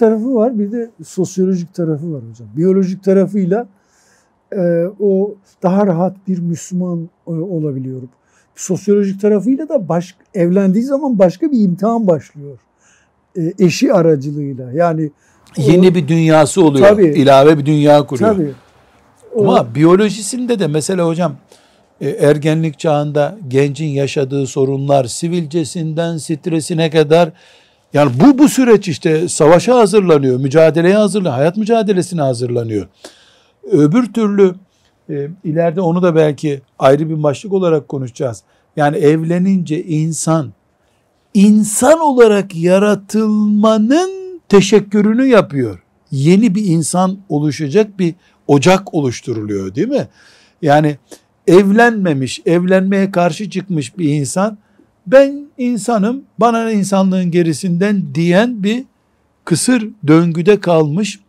Tarafı var bir de sosyolojik tarafı var hocam. Biyolojik tarafıyla e, o daha rahat bir Müslüman e, olabiliyorum. Sosyolojik tarafıyla da baş, evlendiği zaman başka bir imtihan başlıyor. E, eşi aracılığıyla yani yeni o, bir dünyası oluyor. Tabii, ilave bir dünya kuruyor. Tabii. O, Ama biyolojisinde de mesela hocam e, ergenlik çağında gencin yaşadığı sorunlar sivilcesinden stresine kadar yani bu bu süreç işte savaşa hazırlanıyor, mücadeleye hazırlanıyor, hayat mücadelesine hazırlanıyor. Öbür türlü e, ileride onu da belki ayrı bir başlık olarak konuşacağız. Yani evlenince insan insan olarak yaratılmanın teşekkürünü yapıyor. Yeni bir insan oluşacak bir ocak oluşturuluyor değil mi? Yani evlenmemiş, evlenmeye karşı çıkmış bir insan ben insanım, bana insanlığın gerisinden diyen bir kısır döngüde kalmış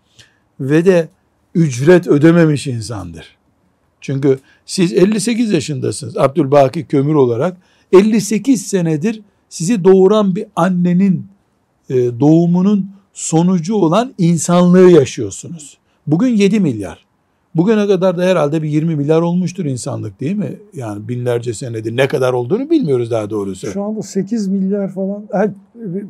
ve de ücret ödememiş insandır. Çünkü siz 58 yaşındasınız Abdülbaki Kömür olarak 58 senedir sizi doğuran bir annenin e, doğumunun sonucu olan insanlığı yaşıyorsunuz. Bugün 7 milyar. Bugüne kadar da herhalde bir 20 milyar olmuştur insanlık değil mi? Yani binlerce senedir ne kadar olduğunu bilmiyoruz daha doğrusu. Şu anda 8 milyar falan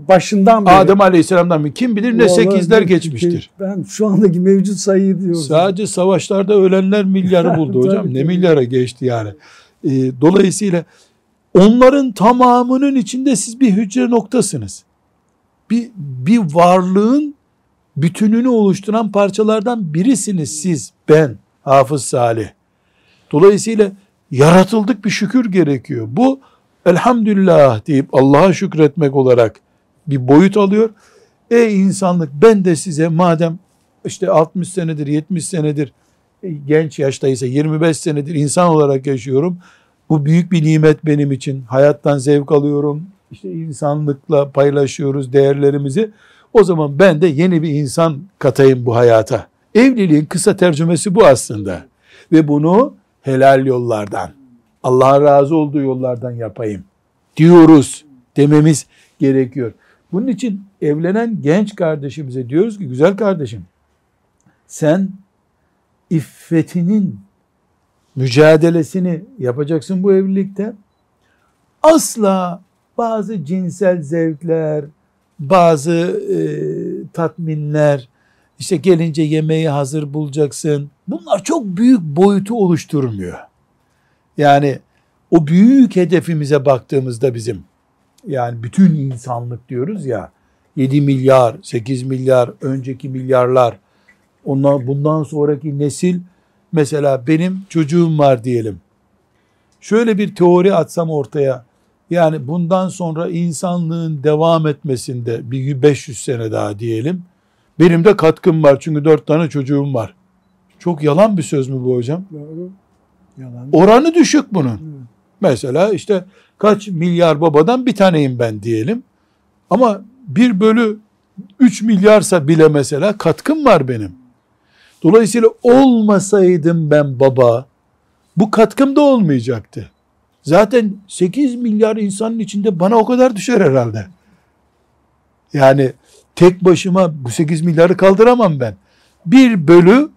başından beri. Adem Aleyhisselam'dan mı? Kim bilir ne Vallahi 8'ler geçmiştir. Ben şu andaki mevcut sayıyı diyorum. Sadece savaşlarda ölenler milyarı buldu hocam. ne milyara geçti yani. Ee, dolayısıyla onların tamamının içinde siz bir hücre noktasınız. Bir, bir varlığın bütününü oluşturan parçalardan birisiniz siz, ben, Hafız Salih. Dolayısıyla yaratıldık bir şükür gerekiyor. Bu elhamdülillah deyip Allah'a şükretmek olarak bir boyut alıyor. Ey insanlık ben de size madem işte 60 senedir 70 senedir e, genç yaştaysa 25 senedir insan olarak yaşıyorum. Bu büyük bir nimet benim için. Hayattan zevk alıyorum. İşte insanlıkla paylaşıyoruz değerlerimizi. O zaman ben de yeni bir insan katayım bu hayata. Evliliğin kısa tercümesi bu aslında. Ve bunu helal yollardan, Allah'a razı olduğu yollardan yapayım diyoruz dememiz gerekiyor. Bunun için evlenen genç kardeşimize diyoruz ki güzel kardeşim sen iffetinin mücadelesini yapacaksın bu evlilikte. Asla bazı cinsel zevkler, bazı e, tatminler, işte gelince yemeği hazır bulacaksın. Bunlar çok büyük boyutu oluşturmuyor. Yani o büyük hedefimize baktığımızda bizim yani bütün insanlık diyoruz ya 7 milyar, 8 milyar, önceki milyarlar ondan bundan sonraki nesil mesela benim çocuğum var diyelim. Şöyle bir teori atsam ortaya yani bundan sonra insanlığın devam etmesinde bir 500 sene daha diyelim. Benim de katkım var çünkü dört tane çocuğum var. Çok yalan bir söz mü bu hocam? Doğru. Yalan. Oranı düşük bunun. Evet. Mesela işte kaç milyar babadan bir taneyim ben diyelim. Ama bir bölü 3 milyarsa bile mesela katkım var benim. Dolayısıyla olmasaydım ben baba bu katkım da olmayacaktı. Zaten 8 milyar insanın içinde bana o kadar düşer herhalde. Yani tek başıma bu 8 milyarı kaldıramam ben. Bir bölü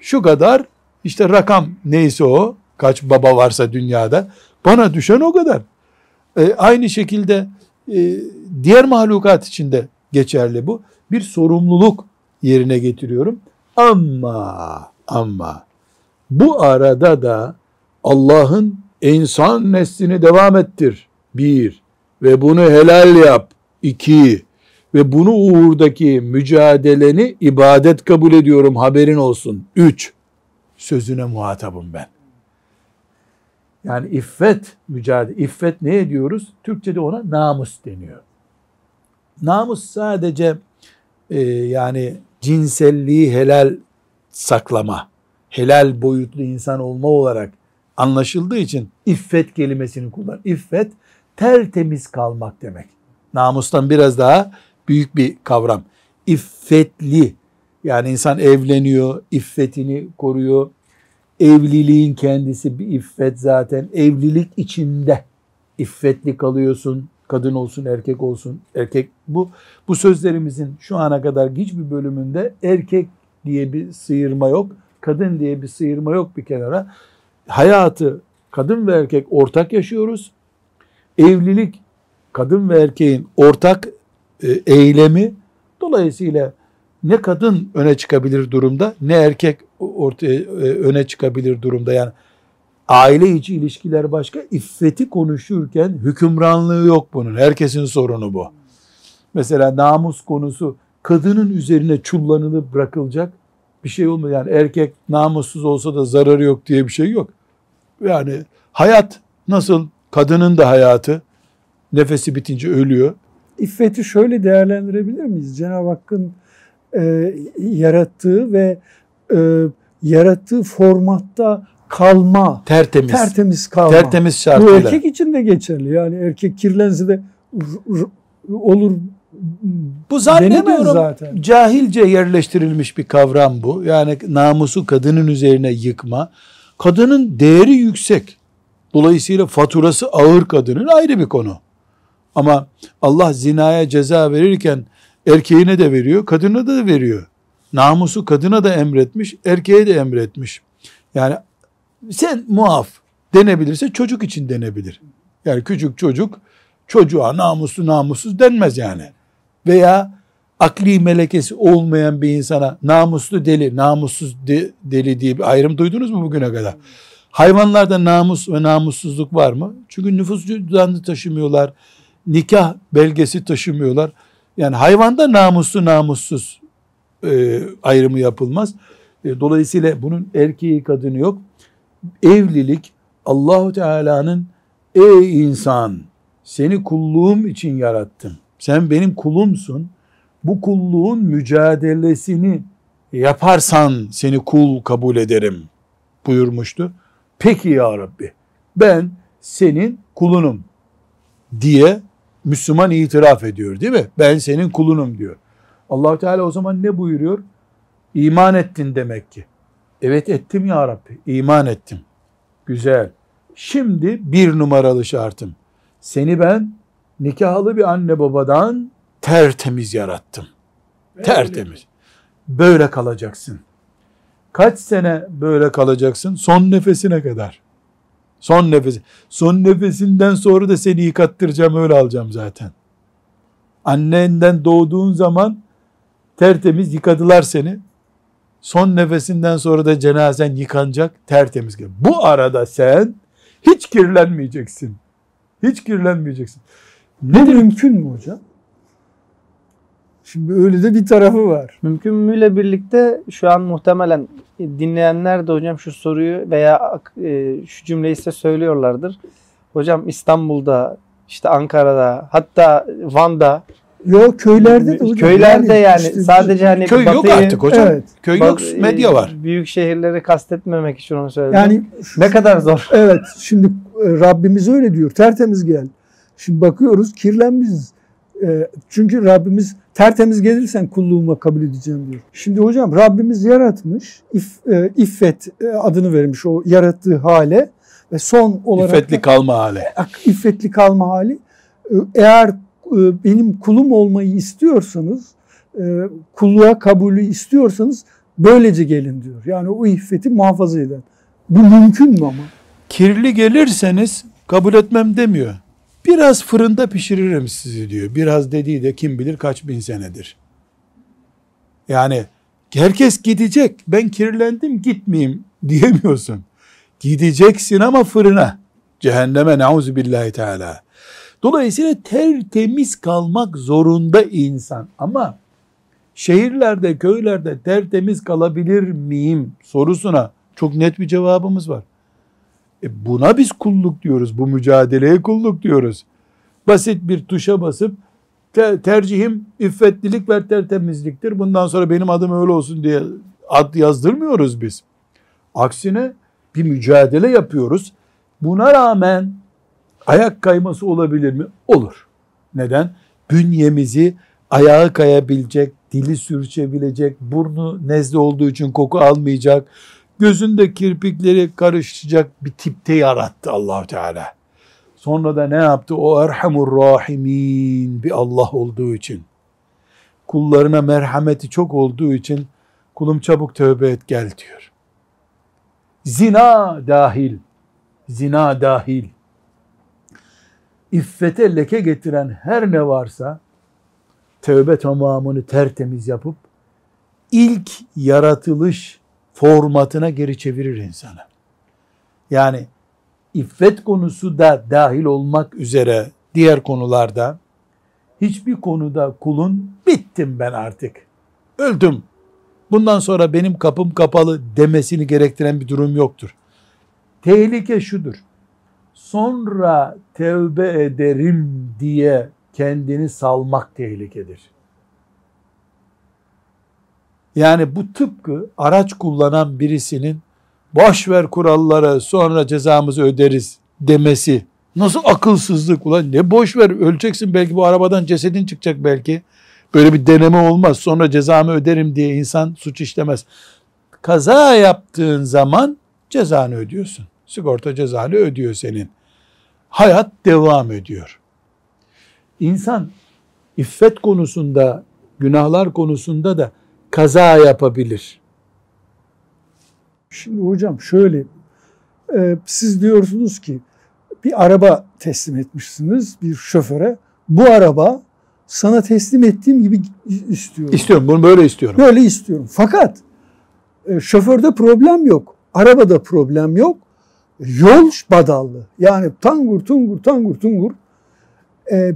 şu kadar işte rakam neyse o kaç baba varsa dünyada bana düşen o kadar. E, aynı şekilde e, diğer mahlukat içinde geçerli bu. Bir sorumluluk yerine getiriyorum. Ama ama bu arada da Allah'ın insan neslini devam ettir. Bir. Ve bunu helal yap. İki. Ve bunu uğurdaki mücadeleni ibadet kabul ediyorum haberin olsun. Üç. Sözüne muhatabım ben. Yani iffet mücadele. İffet ne diyoruz? Türkçe'de ona namus deniyor. Namus sadece e, yani cinselliği helal saklama, helal boyutlu insan olma olarak anlaşıldığı için iffet kelimesini kullan. İffet tertemiz kalmak demek. Namustan biraz daha büyük bir kavram. İffetli yani insan evleniyor, iffetini koruyor. Evliliğin kendisi bir iffet zaten. Evlilik içinde iffetli kalıyorsun. Kadın olsun, erkek olsun, erkek bu bu sözlerimizin şu ana kadar hiçbir bölümünde erkek diye bir sıyırma yok, kadın diye bir sıyırma yok bir kenara. Hayatı kadın ve erkek ortak yaşıyoruz. Evlilik kadın ve erkeğin ortak e, eylemi. Dolayısıyla ne kadın öne çıkabilir durumda ne erkek ortaya e, öne çıkabilir durumda. Yani aile içi ilişkiler başka. İffeti konuşurken hükümranlığı yok bunun. Herkesin sorunu bu. Mesela namus konusu kadının üzerine çullanılıp bırakılacak bir şey olmuyor. Yani erkek namussuz olsa da zararı yok diye bir şey yok. Yani hayat nasıl kadının da hayatı nefesi bitince ölüyor. İffeti şöyle değerlendirebilir miyiz? Cenab-ı Hakk'ın e, yarattığı ve e, yarattığı formatta kalma. Tertemiz. Tertemiz kalma. Tertemiz şartıyla. Bu erkek için de geçerli. Yani erkek kirlense de olur bu zannediyorum zaten. cahilce yerleştirilmiş bir kavram bu. Yani namusu kadının üzerine yıkma. Kadının değeri yüksek. Dolayısıyla faturası ağır kadının ayrı bir konu. Ama Allah zinaya ceza verirken erkeğine de veriyor, kadına da veriyor. Namusu kadına da emretmiş, erkeğe de emretmiş. Yani sen muaf denebilirse çocuk için denebilir. Yani küçük çocuk çocuğa namuslu namussuz denmez yani. Veya akli melekesi olmayan bir insana namuslu deli, namussuz de, deli diye bir ayrım duydunuz mu bugüne kadar? Hayvanlarda namus ve namussuzluk var mı? Çünkü nüfus cüzdanını taşımıyorlar. Nikah belgesi taşımıyorlar. Yani hayvanda namuslu namussuz e, ayrımı yapılmaz. E, dolayısıyla bunun erkeği kadını yok. Evlilik Allahu Teala'nın ey insan seni kulluğum için yarattım. Sen benim kulumsun. Bu kulluğun mücadelesini yaparsan seni kul kabul ederim buyurmuştu. Peki ya Rabbi ben senin kulunum diye Müslüman itiraf ediyor değil mi? Ben senin kulunum diyor. allah Teala o zaman ne buyuruyor? İman ettin demek ki. Evet ettim ya Rabbi. İman ettim. Güzel. Şimdi bir numaralı şartım. Seni ben nikahlı bir anne babadan tertemiz yarattım. Tertemiz. Böyle kalacaksın. Kaç sene böyle kalacaksın? Son nefesine kadar. Son nefesi. Son nefesinden sonra da seni yıkattıracağım öyle alacağım zaten. Annenden doğduğun zaman tertemiz yıkadılar seni. Son nefesinden sonra da cenazen yıkanacak tertemiz. Bu arada sen hiç kirlenmeyeceksin. Hiç kirlenmeyeceksin. Ne mümkün mü hocam? Şimdi öyle de bir tarafı var. Mümkün müyle birlikte şu an muhtemelen dinleyenler de hocam şu soruyu veya e, şu cümleyi size söylüyorlardır. Hocam İstanbul'da, işte Ankara'da, hatta Van'da Yok köylerde de hocam. Köylerde yani, yani işte, sadece hani köy yok artık hocam. Evet. Köy yok medya var. Büyük şehirleri kastetmemek için onu söyledim. Yani ne kadar zor. Evet. Şimdi e, Rabbimiz öyle diyor. Tertemiz gel. Şimdi bakıyoruz kirlenmişiz. E, çünkü Rabbimiz tertemiz gelirsen kulluğuma kabul edeceğim diyor. Şimdi hocam Rabbimiz yaratmış. İf, e, iffet adını vermiş o yarattığı hale ve son olarak iffetli kalma hali. İffetli kalma hali. Eğer benim kulum olmayı istiyorsanız, kulluğa kabulü istiyorsanız böylece gelin diyor. Yani o iffeti muhafaza eden. Bu mümkün mü ama? Kirli gelirseniz kabul etmem demiyor. Biraz fırında pişiririm sizi diyor. Biraz dediği de kim bilir kaç bin senedir. Yani herkes gidecek. Ben kirlendim gitmeyeyim diyemiyorsun. Gideceksin ama fırına. Cehenneme nauzu billahi teala. Dolayısıyla tertemiz kalmak zorunda insan. Ama şehirlerde, köylerde tertemiz kalabilir miyim sorusuna çok net bir cevabımız var. E buna biz kulluk diyoruz. Bu mücadeleye kulluk diyoruz. Basit bir tuşa basıp te- tercihim iffetlilik ve tertemizliktir. Bundan sonra benim adım öyle olsun diye ad yazdırmıyoruz biz. Aksine bir mücadele yapıyoruz. Buna rağmen ayak kayması olabilir mi? Olur. Neden? Bünyemizi ayağı kayabilecek, dili sürçebilecek, burnu nezle olduğu için koku almayacak, gözünde kirpikleri karışacak bir tipte yarattı allah Teala. Sonra da ne yaptı? O Erhamur Rahimin bir Allah olduğu için. Kullarına merhameti çok olduğu için kulum çabuk tövbe et gel diyor. Zina dahil. Zina dahil. İffete leke getiren her ne varsa tövbe tamamını tertemiz yapıp ilk yaratılış formatına geri çevirir insanı. Yani iffet konusu da dahil olmak üzere diğer konularda hiçbir konuda kulun bittim ben artık. Öldüm. Bundan sonra benim kapım kapalı demesini gerektiren bir durum yoktur. Tehlike şudur. Sonra tevbe ederim diye kendini salmak tehlikedir. Yani bu tıpkı araç kullanan birisinin boş ver kuralları sonra cezamızı öderiz demesi. Nasıl akılsızlık ulan ne boş ver öleceksin belki bu arabadan cesedin çıkacak belki. Böyle bir deneme olmaz sonra cezamı öderim diye insan suç işlemez. Kaza yaptığın zaman cezanı ödüyorsun. Sigorta cezanı ödüyor senin. Hayat devam ediyor. İnsan iffet konusunda, günahlar konusunda da kaza yapabilir. Şimdi hocam şöyle, e, siz diyorsunuz ki bir araba teslim etmişsiniz bir şoföre. Bu araba sana teslim ettiğim gibi istiyorum. İstiyorum, bunu böyle istiyorum. Böyle istiyorum. Fakat e, şoförde problem yok. Arabada problem yok. Yol badallı. Yani tangur tungur tangur tungur. E,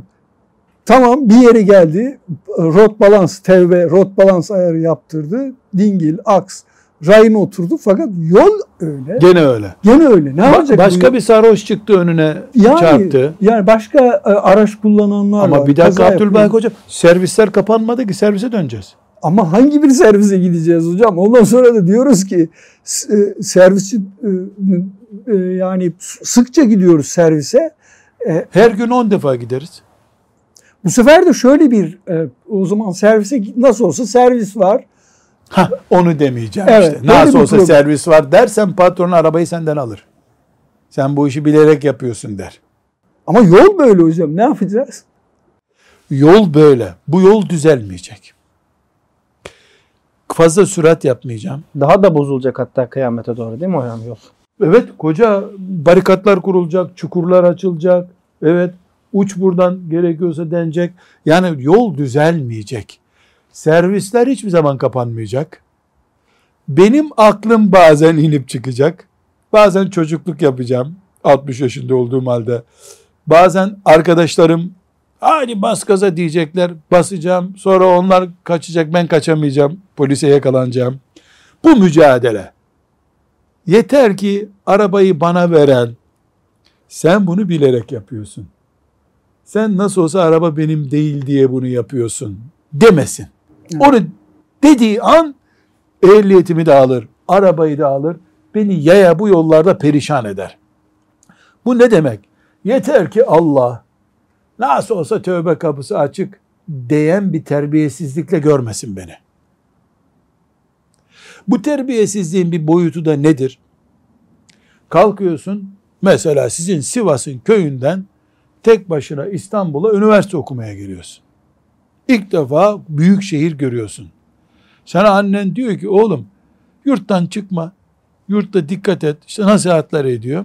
tamam bir yere geldi. Rot balans, tevbe, rot balans ayarı yaptırdı. Dingil, aks, rayına oturdu fakat yol öyle. Gene öyle. Gene öyle. Ne ba- yapacak? Başka bir sarhoş çıktı önüne yani, çarptı. Yani başka e, araç kullananlar Ama var. bir dakika yapıyor. Hoca servisler kapanmadı ki servise döneceğiz. Ama hangi bir servise gideceğiz hocam? Ondan sonra da diyoruz ki e, servisçi e, yani sıkça gidiyoruz servise. Her gün 10 defa gideriz. Bu sefer de şöyle bir e, o zaman servise nasıl olsa servis var. Hah, onu demeyeceğim Evet, işte. Nasıl olsa problem. servis var dersen patron arabayı senden alır. Sen bu işi bilerek yapıyorsun der. Ama yol böyle hocam. Ne yapacağız? Yol böyle. Bu yol düzelmeyecek. Fazla sürat yapmayacağım. Daha da bozulacak hatta kıyamete doğru değil mi hocam yol? Evet koca barikatlar kurulacak, çukurlar açılacak. Evet uç buradan gerekiyorsa denecek. Yani yol düzelmeyecek. Servisler hiçbir zaman kapanmayacak. Benim aklım bazen inip çıkacak. Bazen çocukluk yapacağım. 60 yaşında olduğum halde. Bazen arkadaşlarım hadi bas gaza diyecekler. Basacağım. Sonra onlar kaçacak. Ben kaçamayacağım. Polise yakalanacağım. Bu mücadele. Yeter ki arabayı bana veren sen bunu bilerek yapıyorsun. Sen nasıl olsa araba benim değil diye bunu yapıyorsun demesin. Onu dediği an ehliyetimi de alır, arabayı da alır, beni yaya bu yollarda perişan eder. Bu ne demek? Yeter ki Allah nasıl olsa tövbe kapısı açık diyen bir terbiyesizlikle görmesin beni. Bu terbiyesizliğin bir boyutu da nedir? Kalkıyorsun mesela sizin Sivas'ın köyünden tek başına İstanbul'a üniversite okumaya geliyorsun. İlk defa büyük şehir görüyorsun. Sana annen diyor ki oğlum yurttan çıkma. Yurtta dikkat et. İşte nasihatler ediyor.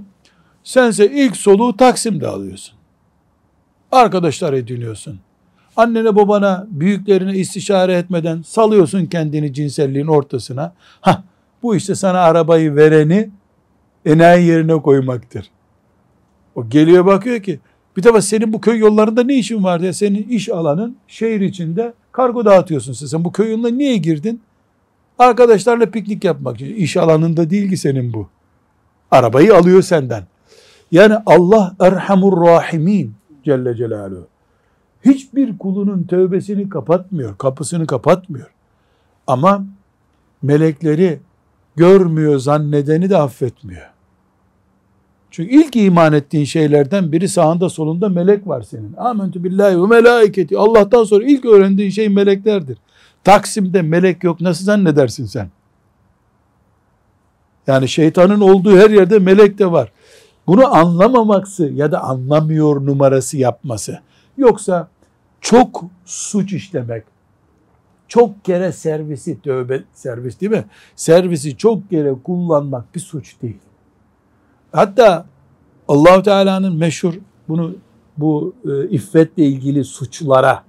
Sense ilk soluğu Taksim'de alıyorsun. Arkadaşlar ediniyorsun. Annene babana büyüklerine istişare etmeden salıyorsun kendini cinselliğin ortasına. Ha bu işte sana arabayı vereni enayi yerine koymaktır. O geliyor bakıyor ki bir defa senin bu köy yollarında ne işin var diye senin iş alanın şehir içinde kargo dağıtıyorsun sen. Sen bu köy yoluna niye girdin? Arkadaşlarla piknik yapmak için. İş alanında değil ki senin bu. Arabayı alıyor senden. Yani Allah Erhamur Rahimin Celle Celaluhu. Hiçbir kulunun tövbesini kapatmıyor, kapısını kapatmıyor. Ama melekleri görmüyor zannedeni de affetmiyor. Çünkü ilk iman ettiğin şeylerden biri sağında solunda melek var senin. Amentü billahi ve melaiketi. Allah'tan sonra ilk öğrendiğin şey meleklerdir. Taksim'de melek yok nasıl zannedersin sen? Yani şeytanın olduğu her yerde melek de var. Bunu anlamaması ya da anlamıyor numarası yapması. Yoksa çok suç işlemek, çok kere servisi tövbe servis değil mi? Servisi çok kere kullanmak bir suç değil. Hatta Allahu Teala'nın meşhur bunu bu e, iffetle ilgili suçlara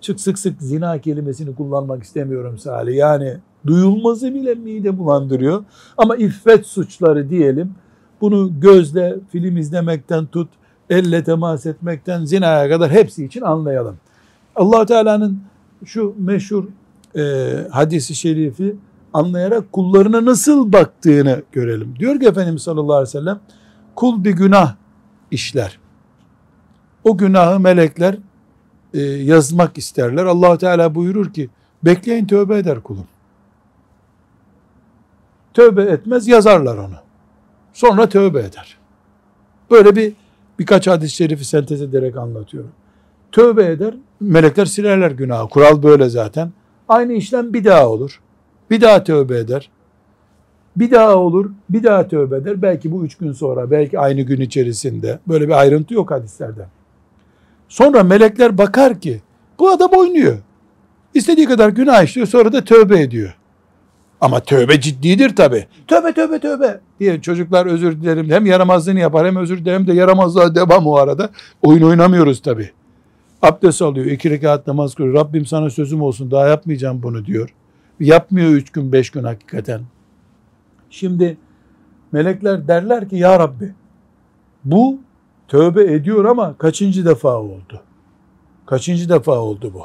çık sık sık zina kelimesini kullanmak istemiyorum Salih. Yani duyulması bile mide bulandırıyor. Ama iffet suçları diyelim. Bunu gözle film izlemekten tut, elle temas etmekten zinaya kadar hepsi için anlayalım. allah Teala'nın şu meşhur e, hadisi şerifi anlayarak kullarına nasıl baktığını görelim. Diyor ki Efendimiz sallallahu aleyhi ve sellem kul bir günah işler. O günahı melekler e, yazmak isterler. allah Teala buyurur ki bekleyin tövbe eder kulum. Tövbe etmez yazarlar onu. Sonra tövbe eder. Böyle bir birkaç hadis-i şerifi sentez ederek anlatıyorum. Tövbe eder, melekler silerler günahı. Kural böyle zaten. Aynı işlem bir daha olur. Bir daha tövbe eder. Bir daha olur, bir daha tövbe eder. Belki bu üç gün sonra, belki aynı gün içerisinde. Böyle bir ayrıntı yok hadislerde. Sonra melekler bakar ki bu adam oynuyor. İstediği kadar günah işliyor sonra da tövbe ediyor. Ama tövbe ciddidir tabi. Tövbe tövbe tövbe diye çocuklar özür dilerim hem yaramazlığını yapar hem özür dilerim de yaramazlığa devam o arada. Oyun oynamıyoruz tabi. Abdest alıyor. iki rekat namaz kılıyor. Rabbim sana sözüm olsun daha yapmayacağım bunu diyor. Yapmıyor üç gün beş gün hakikaten. Şimdi melekler derler ki ya Rabbi bu tövbe ediyor ama kaçıncı defa oldu? Kaçıncı defa oldu bu?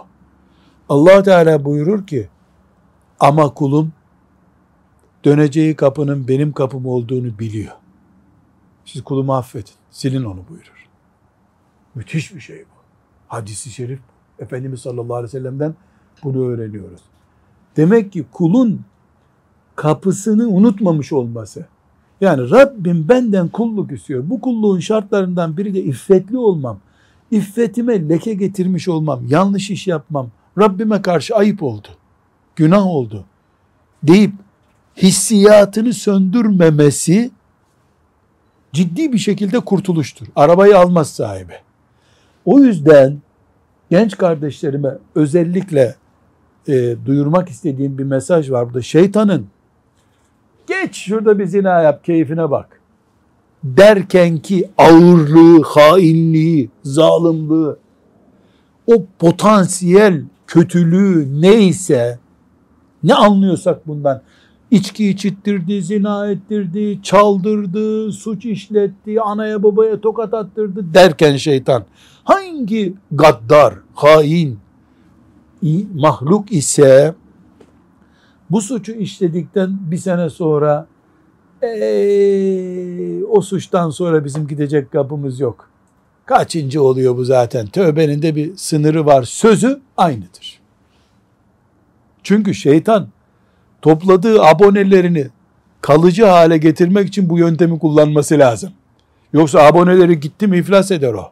Allah Teala buyurur ki ama kulum döneceği kapının benim kapım olduğunu biliyor. Siz kulumu affedin, silin onu buyurur. Müthiş bir şey bu. Hadisi şerif Efendimiz sallallahu aleyhi ve sellem'den bunu öğreniyoruz. Demek ki kulun kapısını unutmamış olması. Yani Rabbim benden kulluk istiyor. Bu kulluğun şartlarından biri de iffetli olmam. İffetime leke getirmiş olmam, yanlış iş yapmam. Rabbime karşı ayıp oldu. Günah oldu. Deyip hissiyatını söndürmemesi ciddi bir şekilde kurtuluştur. Arabayı almaz sahibi. O yüzden genç kardeşlerime özellikle e, duyurmak istediğim bir mesaj var burada. Şeytanın geç şurada bir zina yap keyfine bak derken ki ağırlığı, hainliği, zalimliği o potansiyel kötülüğü neyse ne anlıyorsak bundan içki içittirdi, zina ettirdi, çaldırdı, suç işletti, anaya babaya tokat attırdı derken şeytan hangi gaddar, hain mahluk ise bu suçu işledikten bir sene sonra ee, o suçtan sonra bizim gidecek kapımız yok. Kaçıncı oluyor bu zaten? Tövbenin de bir sınırı var. Sözü aynıdır. Çünkü şeytan topladığı abonelerini kalıcı hale getirmek için bu yöntemi kullanması lazım. Yoksa aboneleri gitti mi iflas eder o.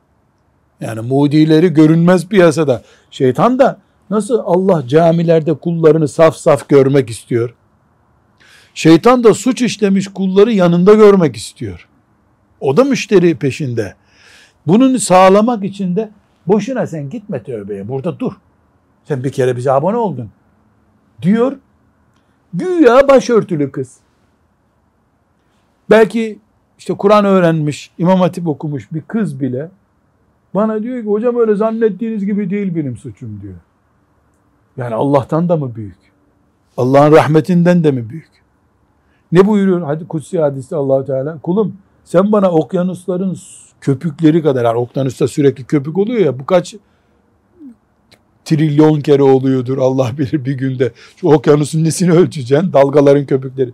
Yani mudileri görünmez piyasada. Şeytan da nasıl Allah camilerde kullarını saf saf görmek istiyor. Şeytan da suç işlemiş kulları yanında görmek istiyor. O da müşteri peşinde. Bunun sağlamak için de boşuna sen gitme tövbeye burada dur. Sen bir kere bize abone oldun. Diyor Güya başörtülü kız. Belki işte Kur'an öğrenmiş, İmam Hatip okumuş bir kız bile bana diyor ki hocam öyle zannettiğiniz gibi değil benim suçum diyor. Yani Allah'tan da mı büyük? Allah'ın rahmetinden de mi büyük? Ne buyuruyor? Hadi kutsi hadiste allah Teala. Kulum sen bana okyanusların köpükleri kadar, yani okyanusta sürekli köpük oluyor ya bu kaç trilyon kere oluyordur Allah bilir bir günde. Şu okyanusun nesini ölçeceksin? Dalgaların köpükleri.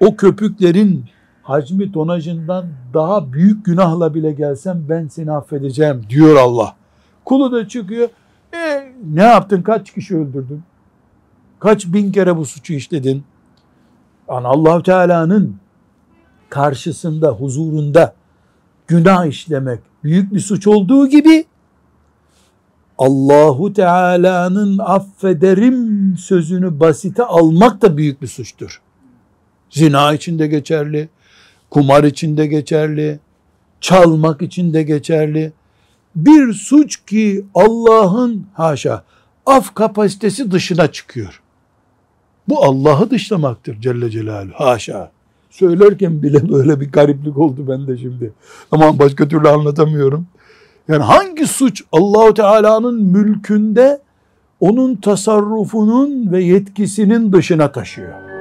O köpüklerin hacmi tonajından daha büyük günahla bile gelsem ben seni affedeceğim diyor Allah. Kulu da çıkıyor. Ne yaptın? Kaç kişi öldürdün? Kaç bin kere bu suçu işledin? Yani allah Teala'nın karşısında, huzurunda günah işlemek büyük bir suç olduğu gibi Allahu Teala'nın affederim sözünü basite almak da büyük bir suçtur. Zina içinde geçerli, kumar içinde geçerli, çalmak için de geçerli. Bir suç ki Allah'ın haşa af kapasitesi dışına çıkıyor. Bu Allah'ı dışlamaktır Celle Celaluhu. Haşa. Söylerken bile böyle bir gariplik oldu bende şimdi. Ama başka türlü anlatamıyorum. Yani hangi suç Allahu Teala'nın mülkünde onun tasarrufunun ve yetkisinin dışına taşıyor?